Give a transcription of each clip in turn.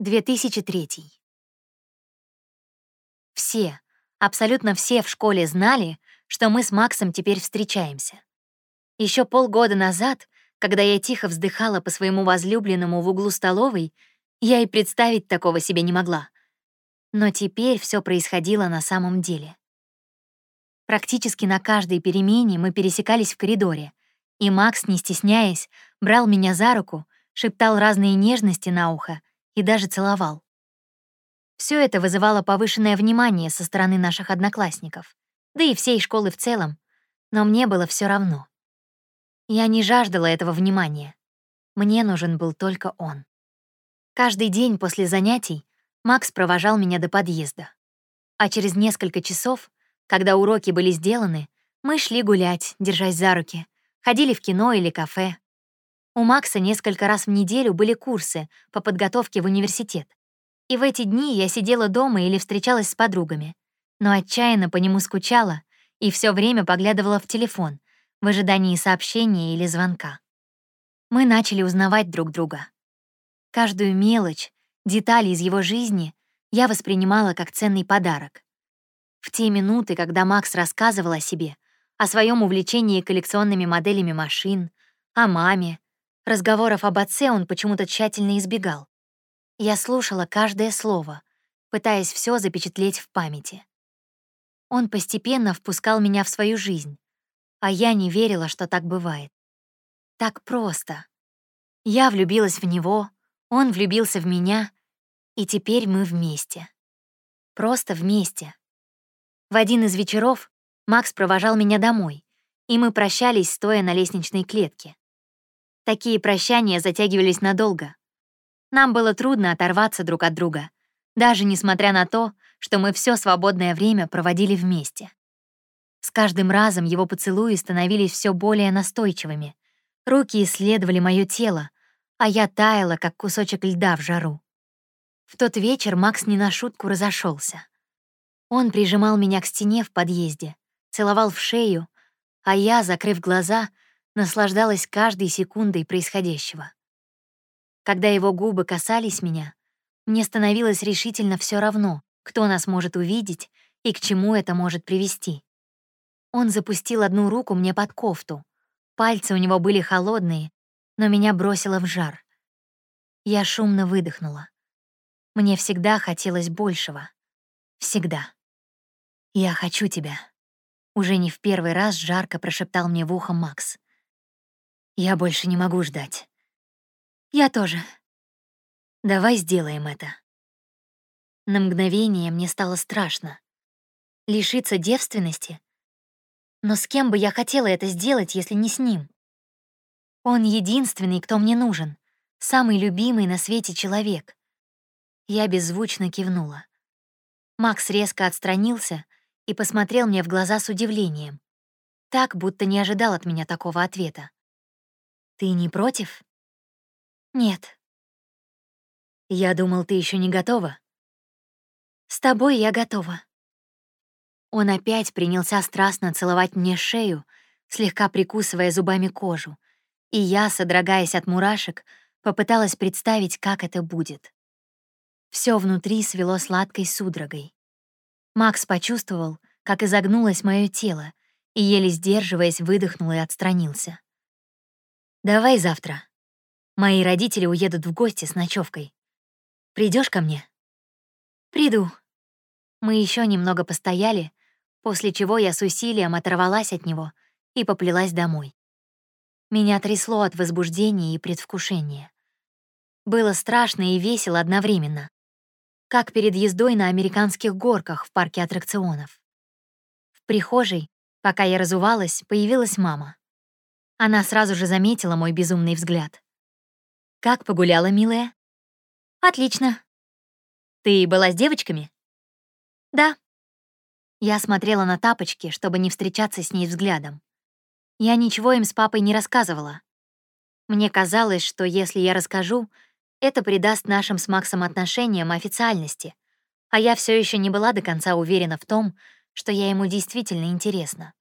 2003. Все, абсолютно все в школе знали, что мы с Максом теперь встречаемся. Еще полгода назад, когда я тихо вздыхала по своему возлюбленному в углу столовой, я и представить такого себе не могла. Но теперь все происходило на самом деле. Практически на каждой перемене мы пересекались в коридоре, и Макс, не стесняясь, брал меня за руку, шептал разные нежности на ухо и даже целовал. Все это вызывало повышенное внимание со стороны наших одноклассников, да и всей школы в целом, но мне было все равно. Я не жаждала этого внимания. Мне нужен был только он. Каждый день после занятий Макс провожал меня до подъезда. А через несколько часов, когда уроки были сделаны, мы шли гулять, держась за руки, ходили в кино или кафе, у Макса несколько раз в неделю были курсы по подготовке в университет. И в эти дни я сидела дома или встречалась с подругами, но отчаянно по нему скучала и все время поглядывала в телефон в ожидании сообщения или звонка. Мы начали узнавать друг друга. Каждую мелочь, детали из его жизни я воспринимала как ценный подарок. В те минуты, когда Макс рассказывал о себе, о своем увлечении коллекционными моделями машин, о маме, Разговоров об отце он почему-то тщательно избегал. Я слушала каждое слово, пытаясь все запечатлеть в памяти. Он постепенно впускал меня в свою жизнь, а я не верила, что так бывает. Так просто. Я влюбилась в него, он влюбился в меня, и теперь мы вместе. Просто вместе. В один из вечеров Макс провожал меня домой, и мы прощались, стоя на лестничной клетке. Такие прощания затягивались надолго. Нам было трудно оторваться друг от друга, даже несмотря на то, что мы все свободное время проводили вместе. С каждым разом его поцелуи становились все более настойчивыми. Руки исследовали мое тело, а я таяла, как кусочек льда в жару. В тот вечер Макс не на шутку разошелся. Он прижимал меня к стене в подъезде, целовал в шею, а я, закрыв глаза, наслаждалась каждой секундой происходящего. Когда его губы касались меня, мне становилось решительно все равно, кто нас может увидеть и к чему это может привести. Он запустил одну руку мне под кофту. Пальцы у него были холодные, но меня бросило в жар. Я шумно выдохнула. Мне всегда хотелось большего. Всегда. «Я хочу тебя», — уже не в первый раз жарко прошептал мне в ухо Макс. Я больше не могу ждать. Я тоже. Давай сделаем это. На мгновение мне стало страшно. Лишиться девственности? Но с кем бы я хотела это сделать, если не с ним? Он единственный, кто мне нужен, самый любимый на свете человек. Я беззвучно кивнула. Макс резко отстранился и посмотрел мне в глаза с удивлением. Так, будто не ожидал от меня такого ответа. Ты не против? Нет. Я думал, ты еще не готова. С тобой я готова. Он опять принялся страстно целовать мне шею, слегка прикусывая зубами кожу, и я, содрогаясь от мурашек, попыталась представить, как это будет. Все внутри свело сладкой судорогой. Макс почувствовал, как изогнулось мое тело, и, еле сдерживаясь, выдохнул и отстранился. Давай завтра. Мои родители уедут в гости с ночевкой. Придешь ко мне? Приду. Мы еще немного постояли, после чего я с усилием оторвалась от него и поплелась домой. Меня трясло от возбуждения и предвкушения. Было страшно и весело одновременно, как перед ездой на американских горках в парке аттракционов. В прихожей, пока я разувалась, появилась мама. Она сразу же заметила мой безумный взгляд. «Как погуляла, милая?» «Отлично». «Ты была с девочками?» «Да». Я смотрела на тапочки, чтобы не встречаться с ней взглядом. Я ничего им с папой не рассказывала. Мне казалось, что если я расскажу, это придаст нашим с Максом отношениям официальности, а я все еще не была до конца уверена в том, что я ему действительно интересна.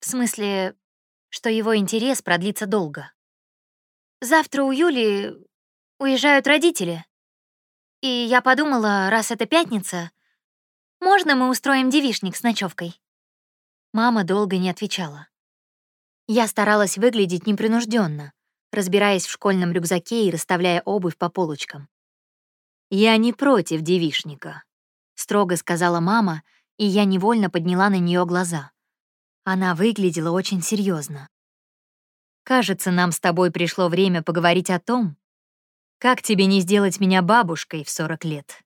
В смысле, что его интерес продлится долго. Завтра у Юли уезжают родители. И я подумала, раз это пятница, можно мы устроим девишник с ночевкой? Мама долго не отвечала. Я старалась выглядеть непринужденно, разбираясь в школьном рюкзаке и расставляя обувь по полочкам. «Я не против девишника», — строго сказала мама, и я невольно подняла на нее глаза. Она выглядела очень серьезно. «Кажется, нам с тобой пришло время поговорить о том, как тебе не сделать меня бабушкой в 40 лет?»